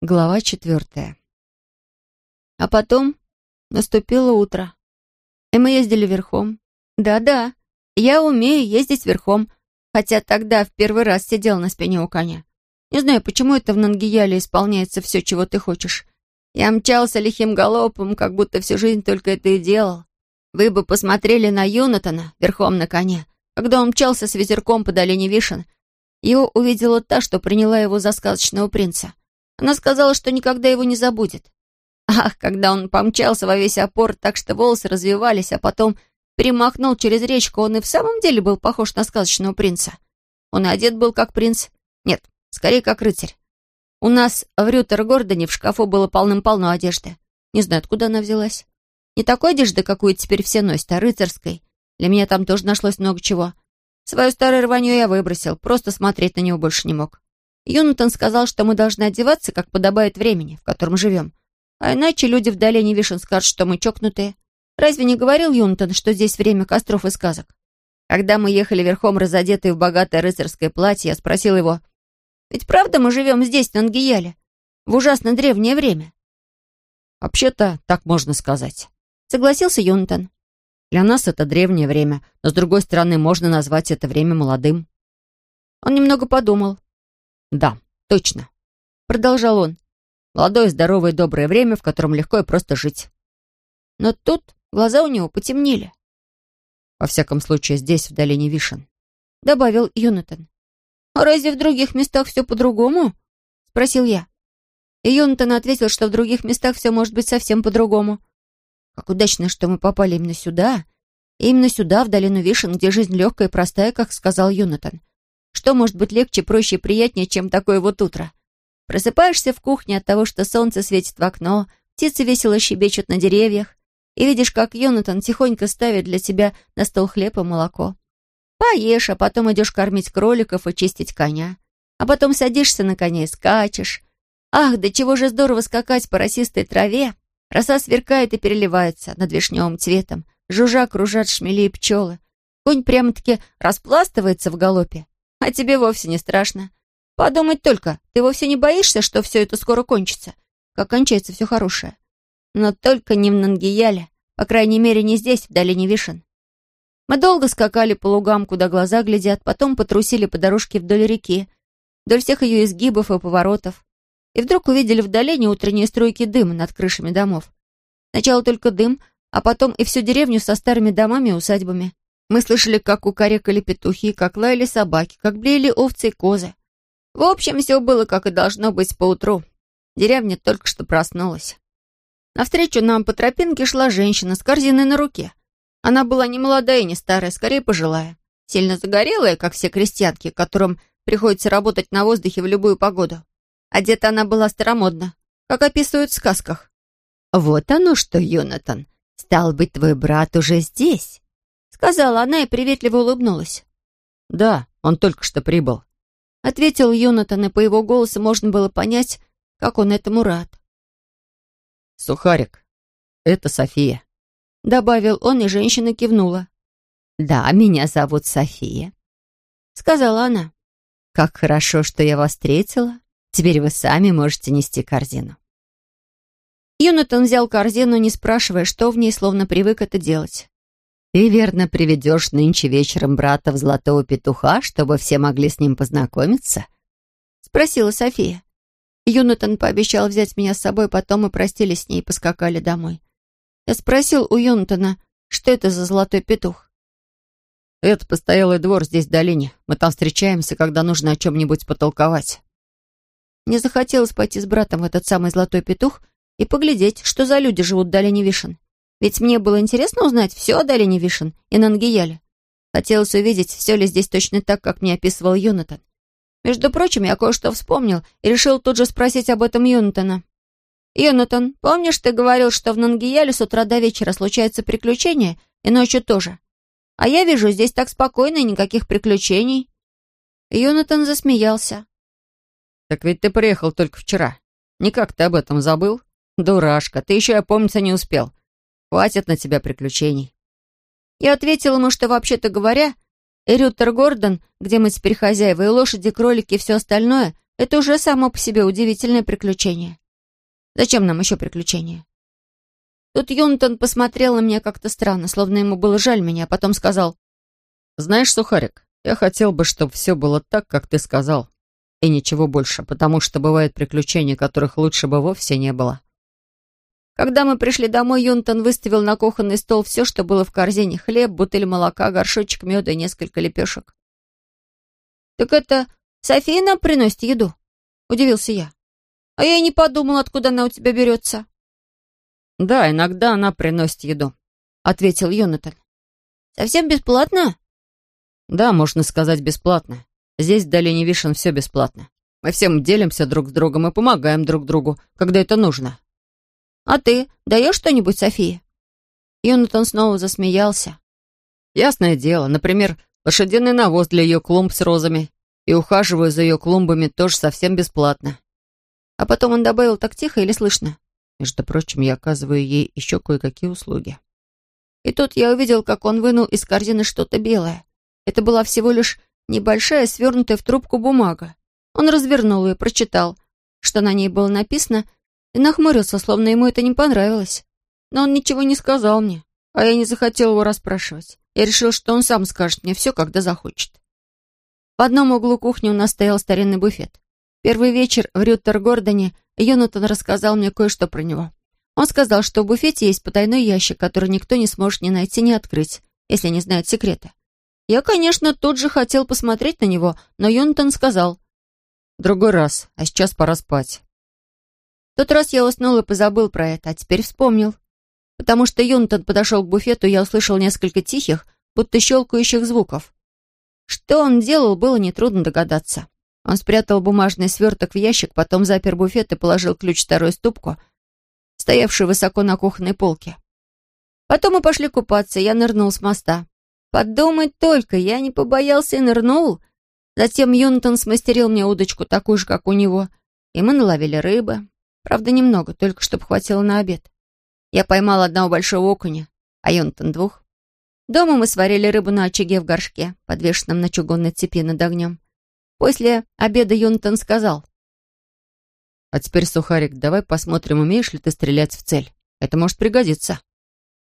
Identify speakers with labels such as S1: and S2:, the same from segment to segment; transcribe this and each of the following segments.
S1: Глава четвертая. А потом наступило утро, и мы ездили верхом. Да-да, я умею ездить верхом, хотя тогда в первый раз сидел на спине у коня. Не знаю, почему это в Нангияле исполняется все, чего ты хочешь. Я мчался лихим галопом, как будто всю жизнь только это и делал. Вы бы посмотрели на Юнатана верхом на коне, когда он мчался с ветерком по долине Вишен. Его увидела та, что приняла его за сказочного принца. Она сказала, что никогда его не забудет. Ах, когда он помчался во весь опор, так что волосы развивались, а потом перемахнул через речку, он и в самом деле был похож на сказочного принца. Он одет был как принц. Нет, скорее как рыцарь. У нас в Рютер-Гордоне в шкафу было полным-полно одежды. Не знаю, откуда она взялась. Не такой одежды, какую теперь все носят, а рыцарской. Для меня там тоже нашлось много чего. Свою старую рванью я выбросил, просто смотреть на него больше не мог. Юнатан сказал, что мы должны одеваться, как подобает времени, в котором живем. А иначе люди в долине Вишен скажут, что мы чокнутые. Разве не говорил Юнатан, что здесь время костров и сказок? Когда мы ехали верхом, разодетые в богатое рыцарское платье, я спросил его, «Ведь правда мы живем здесь, в Ангияле, в ужасно древнее время?»
S2: «Вообще-то, так можно сказать», —
S1: согласился Юнатан.
S2: «Для нас это древнее время, но, с другой стороны, можно назвать это время молодым».
S1: Он немного подумал.
S2: «Да, точно», —
S1: продолжал он.
S2: «Молодое, здоровое доброе время, в котором легко и просто жить».
S1: Но тут глаза у него потемнели.
S2: «Во всяком случае, здесь, в долине Вишен», —
S1: добавил Юнатан. «А разве в других местах все по-другому?» — спросил я. И Юнатан ответил, что в других местах все может быть совсем по-другому. Как удачно, что мы попали именно сюда, именно сюда, в долину Вишен, где жизнь легкая и простая, как сказал Юнатан. Что может быть легче, проще и приятнее, чем такое вот утро? Просыпаешься в кухне от того, что солнце светит в окно, птицы весело щебечут на деревьях, и видишь, как Йонатан тихонько ставит для тебя на стол хлеб и молоко. Поешь, а потом идешь кормить кроликов и чистить коня. А потом садишься на коня и скачешь. Ах, да чего же здорово скакать по росистой траве. Роса сверкает и переливается над вишневым цветом. Жужжа кружат шмели и пчелы. Конь прямо-таки распластывается в галопе. А тебе вовсе не страшно. Подумать только, ты вовсе не боишься, что все это скоро кончится, как кончается все хорошее. Но только не в Нангияле, по крайней мере, не здесь, в долине Вишен. Мы долго скакали по лугам, куда глаза глядят, потом потрусили по дорожке вдоль реки, вдоль всех ее изгибов и поворотов. И вдруг увидели в долине утренние струйки дыма над крышами домов. Сначала только дым, а потом и всю деревню со старыми домами и усадьбами. Мы слышали, как кукарекали петухи, как лаяли собаки, как блеяли овцы и козы. В общем, все было, как и должно быть поутру. Деревня только что проснулась. Навстречу нам по тропинке шла женщина с корзиной на руке. Она была не молодая и не старая, скорее пожилая. Сильно загорелая, как все крестьянки, которым приходится работать на воздухе в любую погоду. Одета она была старомодно, как описывают в сказках.
S3: «Вот оно что, Йонатан. Стал быть, твой брат уже здесь?»
S1: Сказала она и приветливо улыбнулась.
S2: «Да, он только что прибыл», —
S1: ответил Юнатан, и по его голосу можно было понять, как он этому рад.
S2: «Сухарик, это София», —
S1: добавил он, и женщина кивнула.
S3: «Да, меня зовут София», —
S1: сказала она.
S3: «Как хорошо, что я вас встретила. Теперь вы сами можете нести корзину».
S1: Юнатан взял корзину, не спрашивая, что в ней, словно привык это делать.
S3: Ты верно приведешь нынче вечером брата в золотого петуха, чтобы все могли с ним познакомиться?»
S1: Спросила София. Юнатан пообещал взять меня с собой, потом мы простились с ней и поскакали домой. Я спросил у Юнатана, что это за золотой петух.
S2: «Это постоялый двор здесь, в долине. Мы там встречаемся, когда нужно о чем-нибудь потолковать».
S1: Мне захотелось пойти с братом в этот самый золотой петух и поглядеть, что за люди живут в долине Вишен. Ведь мне было интересно узнать все о долине Вишен и Нангияле. Хотелось увидеть, все ли здесь точно так, как мне описывал Юнатан. Между прочим, я кое-что вспомнил и решил тут же спросить об этом Юнатана. «Юнатан, помнишь, ты говорил, что в Нангияле с утра до вечера случаются приключения, и ночью тоже? А я вижу, здесь так спокойно и никаких приключений». Юнатан засмеялся.
S2: «Так ведь ты приехал только вчера. Никак ты об этом забыл? Дурашка, ты еще опомниться не успел. Хватит на тебя приключений».
S1: Я ответил ему, что, вообще-то говоря, Рютер Гордон, где мы теперь хозяева, и лошади, кролики и все остальное, Это уже само по себе удивительное приключение. Зачем нам еще приключения? Тут Юнтон посмотрел на меня как-то странно, словно ему было жаль меня, а потом сказал,
S2: «Знаешь, Сухарик, я хотел бы, чтобы все было так, как ты сказал, и ничего больше, потому что бывают приключения, которых лучше бы вовсе не было».
S1: Когда мы пришли домой, Юнтон выставил на кухонный стол все, что было в корзине. Хлеб, бутыль молока, горшочек меда и несколько лепешек. «Так это София нам приносит еду?» — удивился я. «А я и не подумал, откуда она у тебя берется».
S2: «Да, иногда она приносит еду», — ответил Йонатан.
S1: «Совсем бесплатно?»
S2: «Да, можно сказать, бесплатно. Здесь, в долине Вишен, все бесплатно. Мы всем делимся друг с другом и помогаем друг другу, когда это нужно».
S1: «А ты даешь что-нибудь Софии?» Йонатан снова засмеялся.
S2: «Ясное дело. Например, лошадиный навоз для ее клумб с розами. И ухаживаю за ее клумбами тоже совсем бесплатно».
S1: А потом он добавил так тихо или слышно.
S2: Между прочим, я оказываю ей еще кое-какие услуги.
S1: И тут я увидел, как он вынул из корзины что-то белое. Это была всего лишь небольшая, свернутая в трубку бумага. Он развернул ее, прочитал, что на ней было написано, и нахмурился, словно ему это не понравилось. Но он ничего не сказал мне, а я не захотел его расспрашивать. Я решил, что он сам скажет мне все, когда захочет. В одном углу кухни у нас стоял старинный буфет. Первый вечер в Рютер-Гордоне Йонатан рассказал мне кое-что про него. Он сказал, что в буфете есть потайной ящик, который никто не сможет ни найти, ни открыть, если не знает секрета. Я, конечно, тут же хотел посмотреть на него, но Йонатан сказал.
S2: «Другой раз, а сейчас пора спать».
S1: Тот раз я уснул и позабыл про это, а теперь вспомнил. Потому что Йонатан подошел к буфету, я услышал несколько тихих, будто щелкающих звуков. Что он делал, было нетрудно догадаться. Он спрятал бумажный сверток в ящик, потом запер буфет и положил ключ в вторую ступку, стоявшую высоко на кухонной полке. Потом мы пошли купаться, я нырнул с моста. Подумать только, я не побоялся и нырнул. Затем Юнтон смастерил мне удочку, такую же, как у него, и мы наловили рыбы. Правда, немного, только чтобы хватило на обед. Я поймал одного большого окуня, а Юнтон двух. Дома мы сварили рыбу на очаге в горшке, подвешенном на чугунной цепи над огнем. После обеда Юнтон сказал.
S2: «А теперь, Сухарик, давай посмотрим, умеешь ли ты стрелять в цель. Это может пригодиться».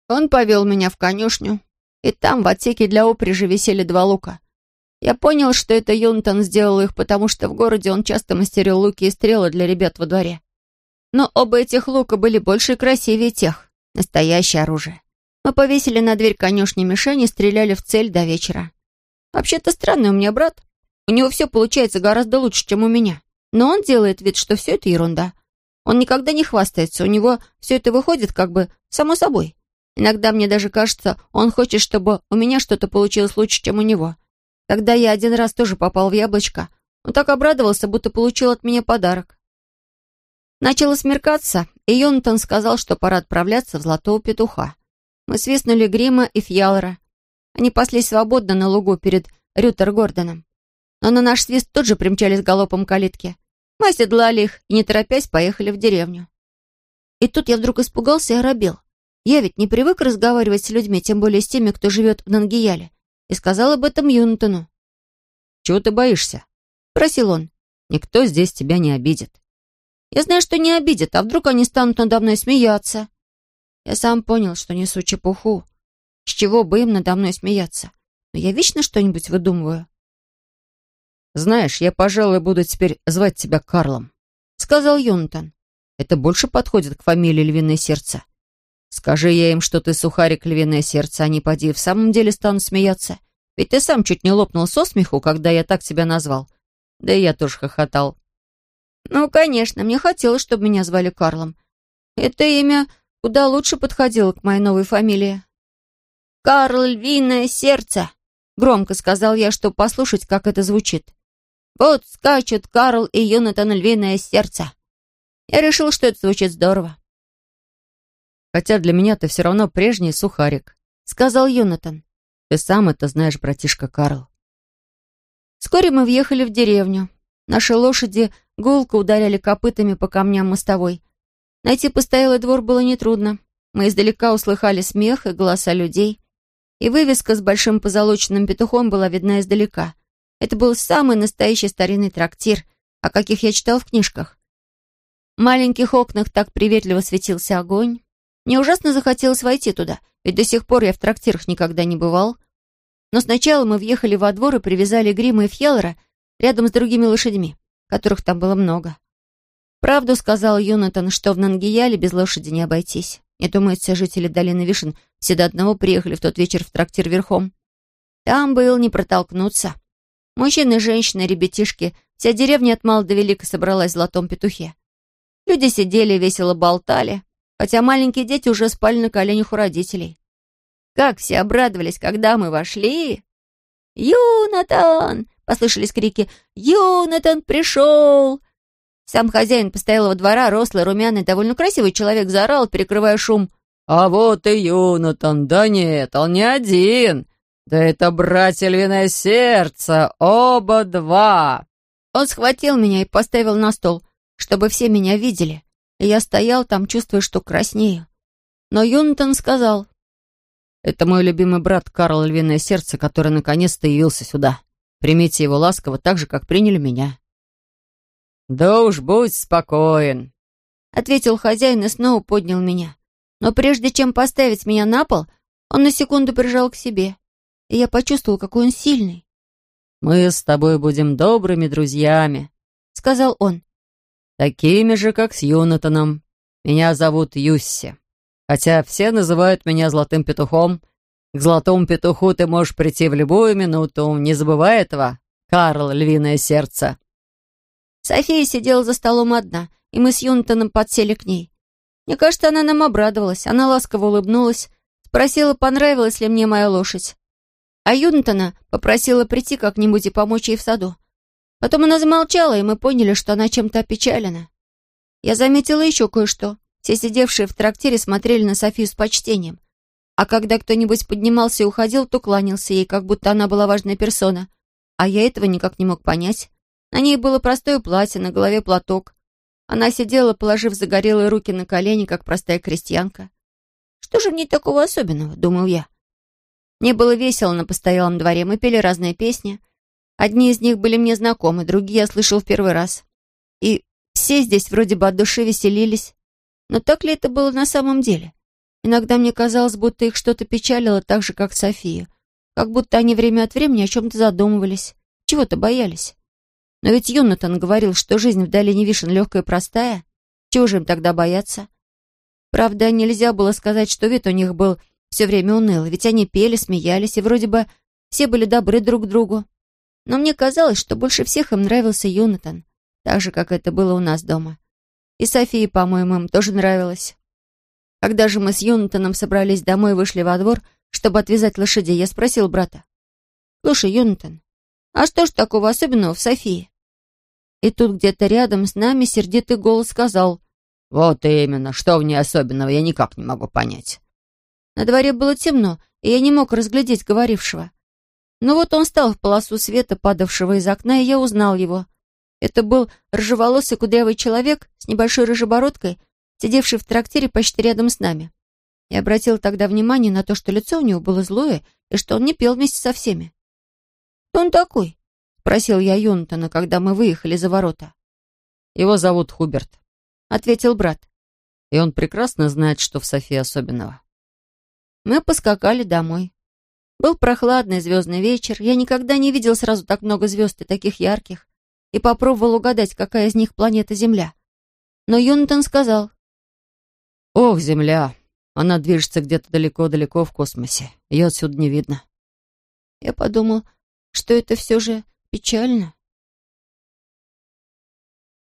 S1: Он повел меня в конюшню, и там в отсеке для упряжи висели два лука. Я понял, что это Юнтон сделал их, потому что в городе он часто мастерил луки и стрелы для ребят во дворе. Но оба этих лука были больше и красивее тех. Настоящее оружие. Мы повесили на дверь конюшни мишень и стреляли в цель до вечера. Вообще-то странный у меня брат. У него все получается гораздо лучше, чем у меня. Но он делает вид, что все это ерунда. Он никогда не хвастается, у него все это выходит как бы само собой. Иногда мне даже кажется, он хочет, чтобы у меня что-то получилось лучше, чем у него. Когда я один раз тоже попал в яблочко, он так обрадовался, будто получил от меня подарок. Начало смеркаться, и Йонатан сказал, что пора отправляться в Золотого Петуха. Мы свистнули Грима и Фьялора. Они паслись свободно на лугу перед Рютер-Гордоном но на наш свист тут же примчались галопом калитки. Мы оседлали их и, не торопясь, поехали в деревню. И тут я вдруг испугался и оробел. Я ведь не привык разговаривать с людьми, тем более с теми, кто живет в Нангияле, и сказал об этом Юнтону.
S2: «Чего ты боишься?»
S1: — просил он.
S2: «Никто здесь тебя не обидит».
S1: «Я знаю, что не обидят, а вдруг они станут надо мной смеяться?» Я сам понял, что несу чепуху. С чего бы им надо мной смеяться? Но я вечно что-нибудь выдумываю.
S2: «Знаешь, я, пожалуй, буду теперь звать тебя Карлом», — сказал Юнтон. «Это больше подходит к фамилии Львиное Сердце. Скажи я им, что ты сухарик Львиное Сердце, они, поди, в самом деле станут смеяться. Ведь ты сам чуть не лопнул со смеху, когда я так тебя назвал. Да и я тоже хохотал».
S1: «Ну, конечно, мне хотелось, чтобы меня звали Карлом. Это имя куда лучше подходило к моей новой фамилии». «Карл Львиное Сердце», — громко сказал я, чтобы послушать, как это звучит. Вот скачут Карл и Юнатан львиное сердце. Я решил, что это звучит здорово.
S2: «Хотя для меня ты все равно прежний сухарик», — сказал Юнатан. «Ты сам это знаешь, братишка Карл».
S1: Вскоре мы въехали в деревню. Наши лошади гулко ударяли копытами по камням мостовой. Найти постоялый двор было нетрудно. Мы издалека услыхали смех и голоса людей. И вывеска с большим позолоченным петухом была видна издалека. Это был самый настоящий старинный трактир, о каких я читал в книжках. В маленьких окнах так приветливо светился огонь. Мне ужасно захотелось войти туда, ведь до сих пор я в трактирах никогда не бывал. Но сначала мы въехали во двор и привязали Грима и Фьеллера рядом с другими лошадьми, которых там было много. Правду сказал Юнатан, что в Нангияле без лошади не обойтись. Я думаю, все жители долины Вишен все до одного приехали в тот вечер в трактир верхом. Там был не протолкнуться. Мужчины, женщины, ребятишки, вся деревня от мала до велика собралась в золотом петухе. Люди сидели, весело болтали, хотя маленькие дети уже спали на коленях у родителей. Как все обрадовались, когда мы вошли! «Юнатан!» — послышались крики. «Юнатан пришел!» Сам хозяин постоялого двора, рослый, румяный, довольно красивый человек, заорал, перекрывая шум.
S2: «А вот и Юнатан! Да нет, он не один! Да это братья львиное сердце! Оба два!»
S1: Он схватил меня и поставил на стол, чтобы все меня видели. И я стоял там, чувствуя, что краснею. Но Юнатан сказал...
S2: «Это мой любимый брат Карл Львиное Сердце, который наконец-то явился сюда. Примите его ласково, так же, как приняли меня». «Да уж будь спокоен», —
S1: ответил хозяин и снова поднял меня. Но прежде чем поставить меня на пол, он на секунду прижал к себе, и я почувствовал, какой он сильный.
S2: «Мы с тобой будем добрыми друзьями», — сказал он. «Такими же, как с Юнатаном. Меня зовут Юсси. Хотя все называют меня Золотым Петухом. К Золотому Петуху ты можешь прийти в любую минуту. Не забывай этого, Карл, львиное сердце».
S1: София сидела за столом одна, и мы с Юнтоном подсели к ней. Мне кажется, она нам обрадовалась. Она ласково улыбнулась, спросила, понравилась ли мне моя лошадь. А Юнтона попросила прийти как-нибудь и помочь ей в саду. Потом она замолчала, и мы поняли, что она чем-то опечалена. Я заметила еще кое-что. Все сидевшие в трактире смотрели на Софию с почтением. А когда кто-нибудь поднимался и уходил, то кланялся ей, как будто она была важная персона. А я этого никак не мог понять. На ней было простое платье, на голове платок. Она сидела, положив загорелые руки на колени, как простая крестьянка. «Что же в ней такого особенного?» — думал я. Мне было весело на постоялом дворе, мы пели разные песни. Одни из них были мне знакомы, другие я слышал в первый раз. И все здесь вроде бы от души веселились. Но так ли это было на самом деле? Иногда мне казалось, будто их что-то печалило так же, как Софию. Как будто они время от времени о чем-то задумывались, чего-то боялись. Но ведь Юнатан говорил, что жизнь в долине Вишен легкая и простая. Чего же им тогда бояться? Правда, нельзя было сказать, что вид у них был все время унылый, ведь они пели, смеялись, и вроде бы все были добры друг к другу. Но мне казалось, что больше всех им нравился Юнатан, так же, как это было у нас дома. И Софии, по-моему, им тоже нравилось. Когда же мы с Юнатаном собрались домой и вышли во двор, чтобы отвязать лошадей, я спросил брата. «Слушай, Юнатан, а что ж такого особенного в Софии? И тут где-то рядом с нами сердитый голос сказал.
S2: «Вот именно, что в ней особенного, я никак не могу понять».
S1: На дворе было темно, и я не мог разглядеть говорившего. Но вот он стал в полосу света, падавшего из окна, и я узнал его. Это был рыжеволосый кудрявый человек с небольшой рыжебородкой, сидевший в трактире почти рядом с нами. Я обратил тогда внимание на то, что лицо у него было злое, и что он не пел вместе со всеми. «Кто он такой?» — спросил я Юнтона, когда мы выехали за ворота.
S2: «Его зовут Хуберт», —
S1: ответил брат.
S2: «И он прекрасно знает, что в Софии особенного».
S1: Мы поскакали домой. Был прохладный звездный вечер. Я никогда не видел сразу так много звезд и таких ярких. И попробовал угадать, какая из них планета Земля. Но Юнтон сказал.
S2: «Ох, Земля! Она движется где-то далеко-далеко в космосе. Ее отсюда не видно».
S1: Я подумал, что это все же печально.